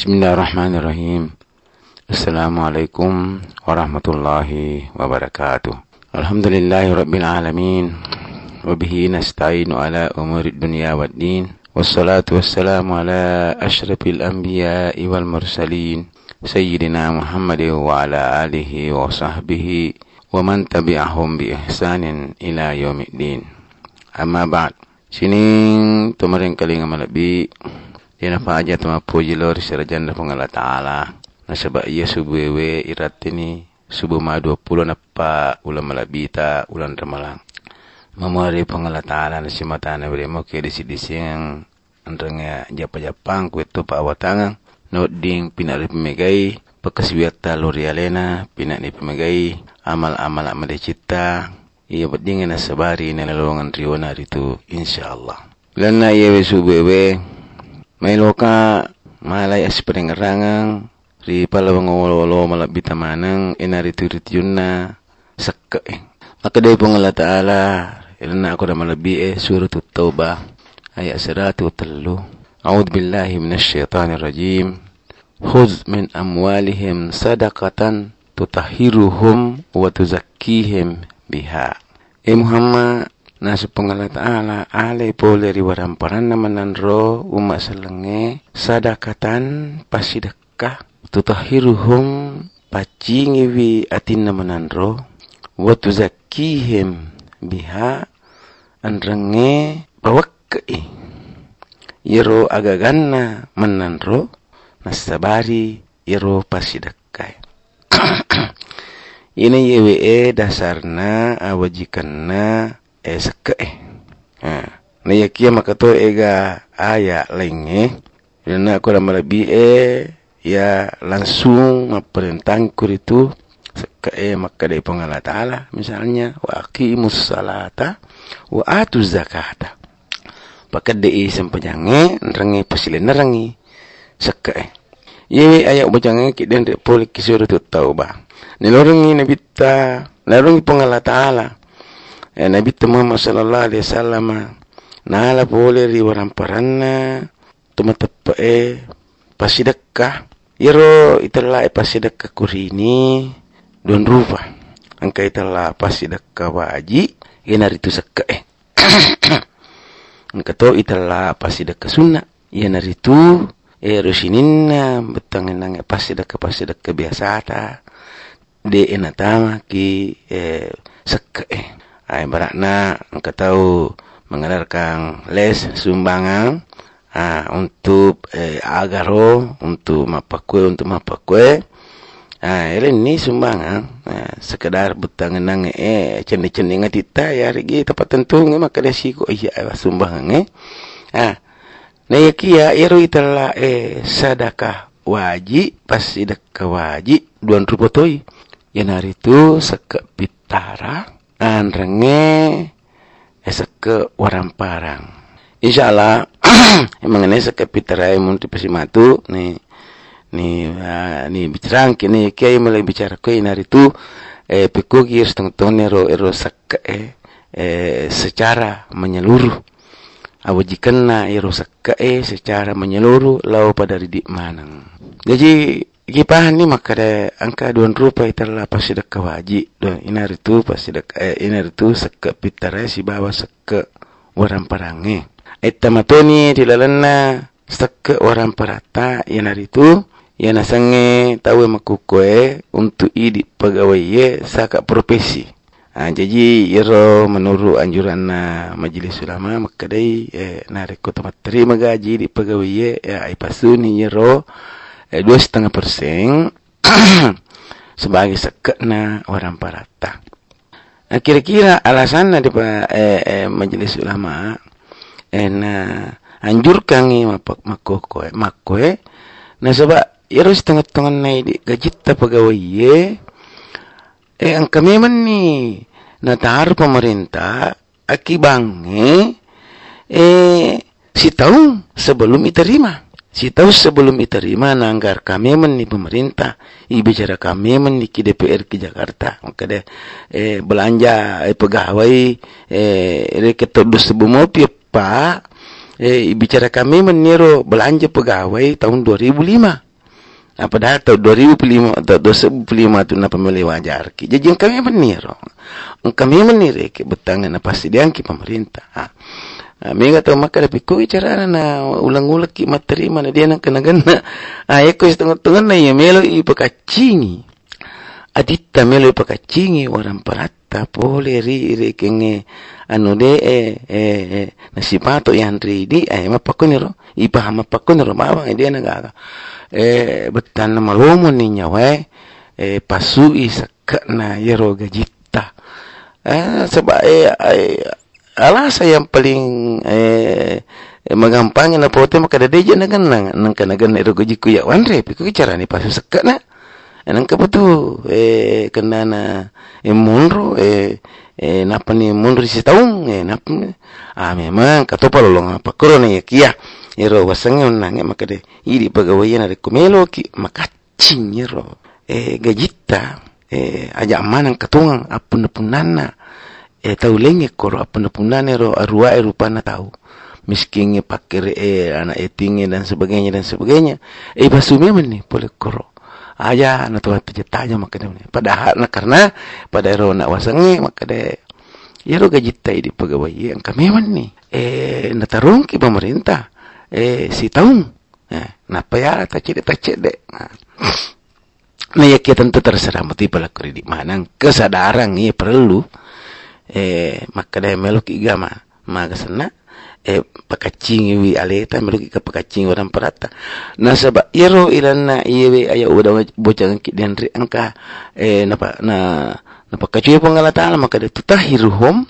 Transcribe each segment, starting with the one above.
Bismillahirrahmanirrahim. Assalamualaikum warahmatullahi wabarakatuh. Alhamdulillahi rabbil alamin. Wabihi nasta'inu ala umuri dunia wad din. Wassalatu wassalamu ala ashrafil anbiya'i wal mursalin. Sayyidina Muhammad wa ala alihi wa sahbihi wa man tabi'ahum bi ihsanin ila yaumiddin. Amma ba'd. Sining tumaring kalinga malabi Yana pa aja tuma puji lor sirajan da pangala ta'ala. Nasaba iya subuwewe irat ini subuh ma 20 na pa ulan malabita ulan ramalang. Mamari pangala ta'ala na si mata na mo kaya disi-disi ang antrangnya japa-japang kweto pa awatangang. No ding pinari pemegay pagkaswiyata lorialena pinani pemegay amal-amal amade cita iya badingan na sabari na lalungan riwana rito insyaallah. Lana iya subuwewe may loka malay as paringarangang ri palawang walo malabita manang inariturit yun na sakka eh. Makaday po nga ta'ala ilan na ako na malabi eh surat tawbah ayat siratu talo أعوذ بالله من الشيطان الرجيم خذ من أموالهم صدقة تطهرهم وتزكيهم بها Eh Muhammad na sa pangalan ta'ala alay po leri waramparan naman ng ro uma salenge sadakatan pasidakka tutahiruhum pacingiwi atin naman ng ro watuzakihim biha anrenge pawakkai yero agaganna mananro nasabari yero pasidakkai ini yewe dasarna awajikanna e sakka e na yakia makato ega aya lenge na ko la marabi e ya langsung memerintahkan kuritu sakka e makade pangala taala misalnya wa aqimus salata wa atu zakata. Pakade e sempanjange nrangi pasile narangi sakka e yewe aya ubajange kiden de poli kisuru tauba nilorangi nabita larangi pangala taala nabi Muhammad sallallahu alaihi wasallam nala boleh ri waran paranna tuma teppa e pasidakka yero italla e pasidakka kurini don rupa angka italla pasidakka waji yenari tu sakka e angka to italla pasidakka sunna yenari tu e rosininna betangen nang pasidakka pasidakka biasata de enatama ki e sakka e ay barakna engkau tahu mengedarkan les sumbangan ah, untuk eh, agaro untuk mapakue untuk mapakue ah, ini sumbangan ah, sekedar butangan eh cendi-cendi ngatita ya rigi tempat tentu nge maka desi ko iya sumbangan eh. Ah na yakia iro itala eh sadakah wajib pasti sedekah wajib duan rupotoi yang hari itu sekepitara anrenge eseke warang parang. Insyaallah mengenai sekepitarai mun pasimatu ni ni uh, ni bicarang kini kiai mulai bicara ko inari tu eh pikugi setengah ero ero sak eh, eh secara menyeluruh awajikanna ero sak eh secara menyeluruh lau pada ridik manang. Jadi Gipahan ni makada angka duan rupa itala pasti dak kawaji don inar itu pasti dak eh, inar itu seke pitare si bawa seke orang parange. Eta matoni tilalana seke orang parata inar itu yana sange tahu makukue untuk idi pegawai ye saka profesi. Ha, jadi iro menurut anjuran na majelis ulama makadai eh, nareko tempat terima gaji di pegawai ye ya ipasuni iro eh, dua setengah persen sebagai sekena orang parata. Nah, kira-kira alasan di eh, eh, majelis ulama eh, nah, anjurkan ni mapak makoe makoe. Nah sebab ya harus tengah-tengah naik di gaji pegawai ye. Eh ang kami ni. Natar pemerintah akibange eh si tahun sebelum diterima Si tahu sebelum diterima nanggar kami meni pemerintah, bicara kami ki DPR ke Jakarta. Maka deh eh, belanja eh, pegawai eh reketot dos sebumo pak eh bicara kami meniro belanja pegawai tahun 2005 Nah, padahal tahun 2005 atau 2005 tu na pemilih wajar ki. Jadi kami menir. Kami menir ke betangan pasti diangki pemerintah. Ha. Ah, mega tahu maka tapi ko cara na ulang-ulang ki materi mana dia nak kena gana. Ah, eko setengah-tengah na ya melo i pakacingi. Adita melo i pakacingi orang parata pole ri ri kenge anu de eh eh, eh nasipato yang ri di eh mapakuniro. Ipa mapakuniro mawang dia nagaga. Eh betan na malomo ninya we eh pasui sakna yero gajita. Eh sebab eh, eh alasa yang paling eh magampang na pote maka deje na gan nang nang kana gan ero goji ku ya. Wanre pi ku cara ni pasu sekat na nang ka betu eh kena na eh munro eh eh napa ni munro si taung eh napa ah memang kato palolong apa koro ni ya kia ero wasang nang maka de iri pegawai na de kumelo ki maka cing ero. Eh gajita eh aja manang katungang apun punana e tau lenge koro apa na punane ro arua e rupana tahu. Miskin e pakir e anak e tinggi dan sebagainya dan sebagainya. E basu memang nih boleh koro. Aja na tuh tu tanya maka dia padahal na karena pada ro nak wasangi maka dia ya ro gaji tai di pegawai yang kami memang nih eh na tarung ki pemerintah? Eh si tahu eh napa ya tak cede tak cede nah ya kita tentu terserah mati pala kredit mana. Kesadaran ini perlu eh makada melok igama maga sana eh pakacing wi aleta melok ka pakacing orang perata na saba iro ilanna iyewe aya uda bocang ki den ri angka eh napa na napa kacuy pangala taala maka de tutahiruhum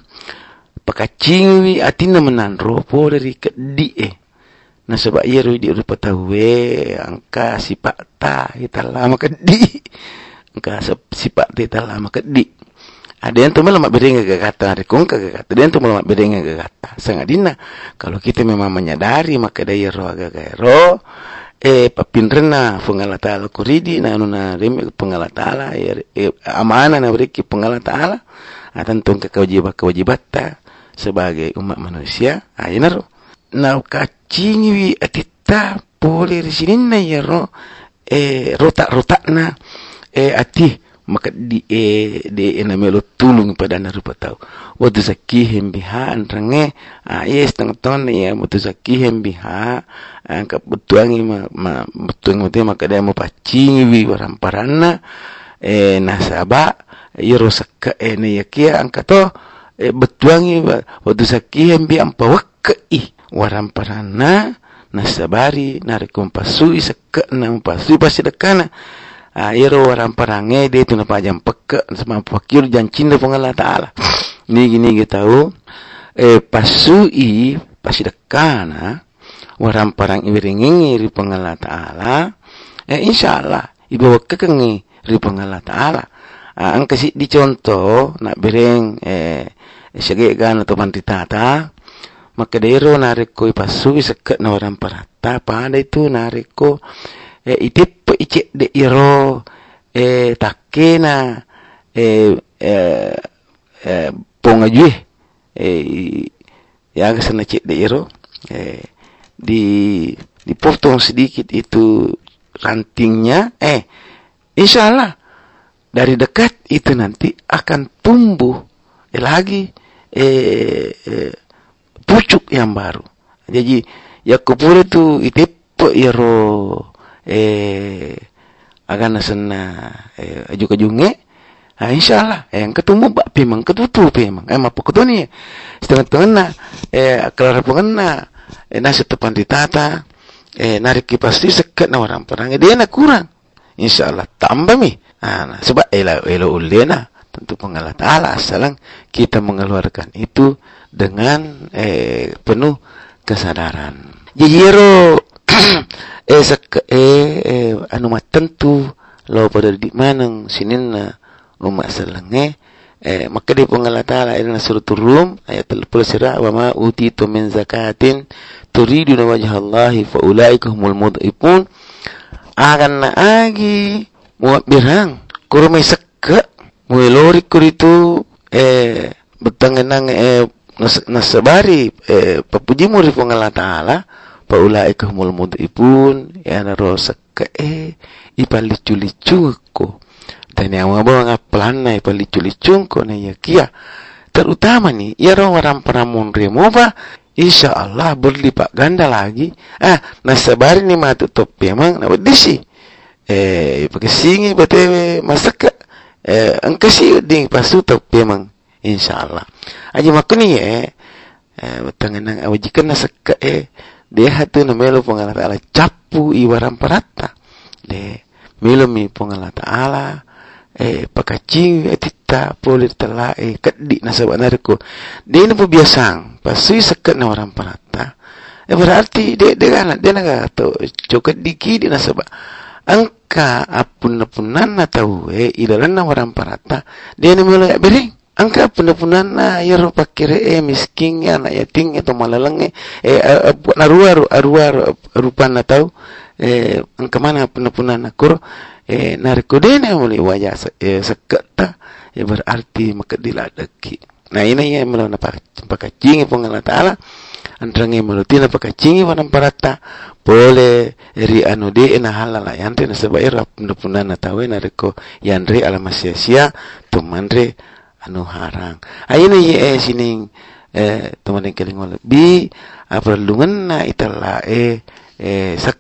pakacing wi atina menan ropo dari kedi eh na saba iro di rupa tawe angka sipak ta itala maka di angka sipak ta itala maka di ada yang tu malam beringa gagata, ada kong gagata. Ada yang tu malam beringa gagata. Sangat dina. Kalau kita memang menyadari maka daya roh agak roh. Eh papinrena pengala taala kuridi na anu na remi pengala taala eh, amana na beriki pengala taala. Ah tentu ke kewajiban kewajiban ta sebagai umat manusia. Ah ro. Na kacingi atita boleh di sini na ya ro. Eh rotak-rotak na eh ati maka di e de ena melo tulung pada na rupa tau wadu zakihim biha antrange a yes tang ton ya wadu zakihim biha angka betuangi ma, ma betuangi mate maka dia mo pacingi wi waram parana e nasaba yero sakka e ne yakia angka to e betuangi wadu zakihim bi ampa wakki waram parana nasabari narikum pasui sakka na pasui pasi dekana. uh, iro orang perangai dia tu nampak jam peke sama fakir jan cinta pengalah taala. Ni gini kita tahu eh pasui pasti dekana orang perang iwiringi ri pengalah taala. Eh insyaallah ibu kekengi ri pengalah taala. Uh, ang kasi di contoh nak bereng eh segegan atau tata maka dero nariko ipasui seket na orang parata pada itu nariko eh itip icek de iro e takena e e, e ponga jue e ya sana cek de iro e di dipotong sedikit itu rantingnya eh insyaallah dari dekat itu nanti akan tumbuh eh, lagi eh, eh pucuk yang baru. Jadi ya kupur itu itu iro eh agana sana eh ajuk ajunge ah insyaallah eh yang ketemu bak pemang ketutu pemang eh mapu ketuni setengah tengah eh kelar pengena eh nasi tepan ditata eh narik pasti sekat na orang perang. Dia nak kurang. Insyaallah tambah mi ah nah, sebab ela ela ulena tentu pengalat taala. Asalang kita mengeluarkan itu dengan eh penuh kesadaran. Jijiro eh sak eh, eh anu tentu lo pada di manang sinin na umat selenge eh maka di pengala taala ina surat rum ayat 30 sirah wa ma utitu min zakatin turiduna wajha Allah fa ulaika humul akan na agi muat birang kurumai sekka muelori kuritu eh betangenang eh nas nasabari eh papuji muri pengala taala paulaika humul mudhibun ya naro sakka e ipalicu licu ko dan yang mau bawa pelana ipalicu licu ko na ya kia. Terutama nih ya orang peramun remova insya Allah berlipat ganda lagi. Ah nasabari ni matu top memang na disi eh pakai singi bate masaka eh angkasi ding pasu top memang insya Allah aja makni eh. Tangan nang awajikan na sakka eh dia hatu na melo pong Allah Ta'ala. Capu iwaram parata de melo mi pong Allah Ta'ala eh pakacing etita polir tala eh kaddi na sabat narko dia na po biasang. Pasui sakka na waram parata eh berarti dia dia kan dia na to coket diki dia na sabat angka apun na punan na tahu eh ilalan na waram parata dia na melo ya bering angka puna-punan na yaro pakire e miskin ya na yating itu malalang e e narua arua rupa na tau e angka mana puna-punan na kur e narkodene muli wajah e sekata e berarti makadiladaki nah ini ya melo na pakacing po ngala taala antrange melutina pakacingi wanam parata pole ri anu de na halala yante na sabaira puna-punan na tawe na reko yanre alamasia tumandre anu harang. Ayana ye eh sining eh teman yang keling wala bi apa lungan na itala eh eh sak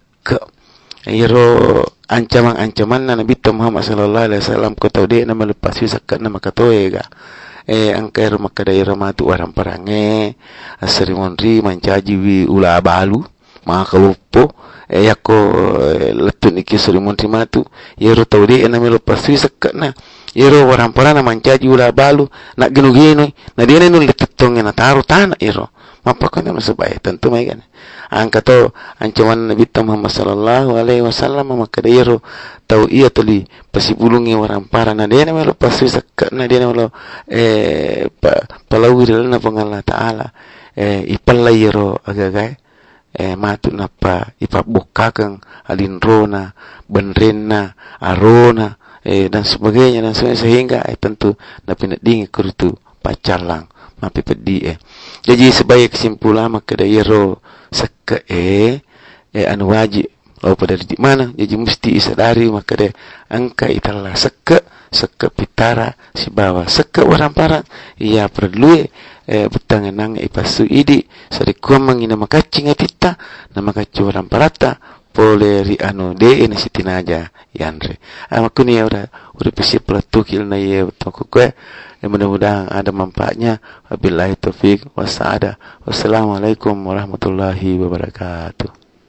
iro ancaman-ancaman na Nabi Muhammad sallallahu alaihi wasallam ko tau de na malepas sak na makatoe ga. Eh angker makadaira matu waram parange asari monri mancaji wi ula balu maka lupo eh yako letun iki sari monri matu. Yero tau de na malepas sak na iro waran na mancaji ula balu nak ginu ginu na dia nenu letetong na taruh tanah iro mapakan na sebaya tentu mai kan angka to ancaman Nabi Muhammad sallallahu alaihi wasallam maka iro tau iya tuli pasipulungi waran para na dia melo pasu sak na dia melo eh pa palawir na pangala taala. Eh ipalla iro agagai eh matu napa ipabukakan alinrona benrena arona eh, dan sebagainya. Dan sebagainya. Sehingga eh, tentu dapat dingi kurutu pacalang mapi pedi eh. Jadi sebagai kesimpulan maka dari ro seke eh eh anu wajib. Lalu pada di mana? Jadi mesti isadari maka dari angka italah seke seke pitara si bawa seke orang para ia perlu eh betangan nang ipasu idi sari kuamang ina makacing pita nama kacu orang parata poleri anu de ini siti aja yandre aku ah, ni ya ura ura pisi peletuk ya, ilna ye toko kue. Ya mudah-mudahan ada manfaatnya. Wabillahi wasada. wassalamualaikum warahmatullahi wabarakatuh.